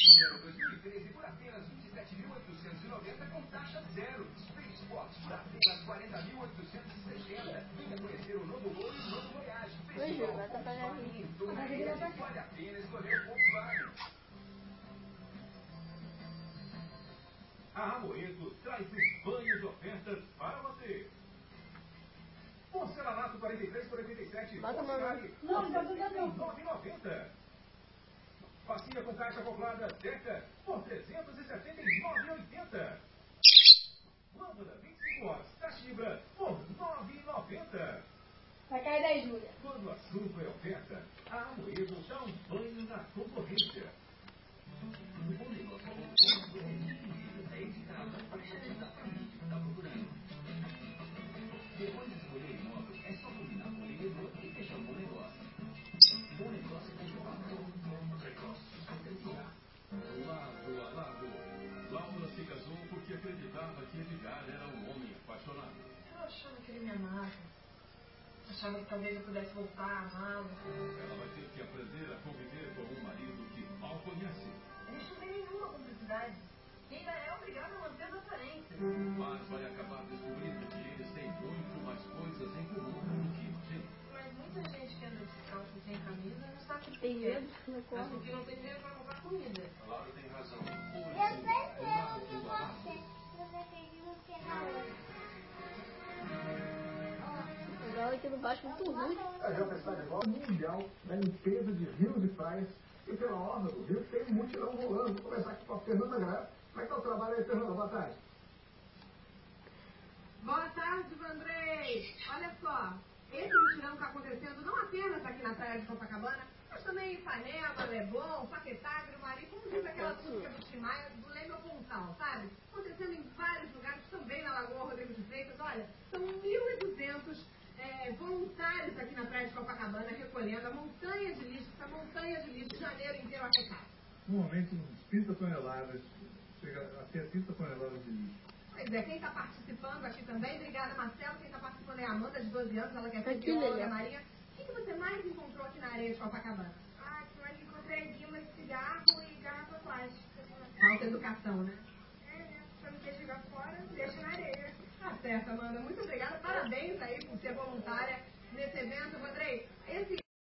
Porsche 2013 por apenas 27.890 com taxa zero. Street Sport por apenas 40.860. Venha conhecer o novo Gol e o novo Voyage. Torno de vale a pena escolher Volkswagen. A Amoedo traz os banhos de ofertas para você. Porcelanato 43 por 87. Bota. Porcelanato Não, tá tudo bom. 9,90. Pastilha com caixa acoplada Deca por 379,80. Lâmpada 25 horas da Fibra por 9,90. Vai cair 10, Júlia. Quando o assunto é oferta, a Amoedo dá um banho na concorrência. Que Edgar era um homem apaixonado. Eu achava que ele me amava. Achava que talvez eu pudesse voltar a amá-lo. Ela vai ter que aprender a conviver com um marido que mal conhece. A gente não tem nenhuma cumplicidade. E ainda é obrigado a manter as aparências. Mas vai acabar descobrindo que eles têm muito mais coisas em comum do que imagina. Mas muita gente que anda descalço sem camisa não sabe o que Tem é. medo no Mas corpo. porque não tem dinheiro pra comprar comida. A Laura tem razão. Que no baixo muito ruim. A Jota está de volta mundial na limpeza de rios e praias. E pela orla do rio tem um mutirão rolando. Vou começar aqui com a Fernanda Graça. Como é que está o trabalho aí, Fernanda? Boa tarde. Boa tarde, Vandrei. Olha só, esse mutirão está acontecendo não apenas aqui na praia de Copacabana, mas também em Ipanema, Leblon, Paquetá, Grumari, como diz aquela música do Tim Maia, do Leme ao Pontal, sabe? Acontecendo em vários lugares, também na Lagoa Rodrigo de Freitas. Olha, são 1.200 é, voluntários aqui na praia de Copacabana recolhendo a montanha de lixo, essa montanha de lixo de janeiro inteiro afetada. Normalmente uns 30 toneladas, chega até 30 toneladas de lixo. Pois é, quem está participando aqui também, obrigada Marcelo, quem está participando é a Amanda, de 12 anos, ela quer Ai, ser que bióloga marinha. O que, que você mais encontrou aqui na areia de Copacabana? Ah, eu encontrei Dilma de cigarro e garrafa plástica. Falta educação? É, né? Se não quer jogar fora, deixa na areia. Tá certo, Amanda. Muito obrigada. Parabéns aí por ser voluntária nesse evento. Rodrei, esse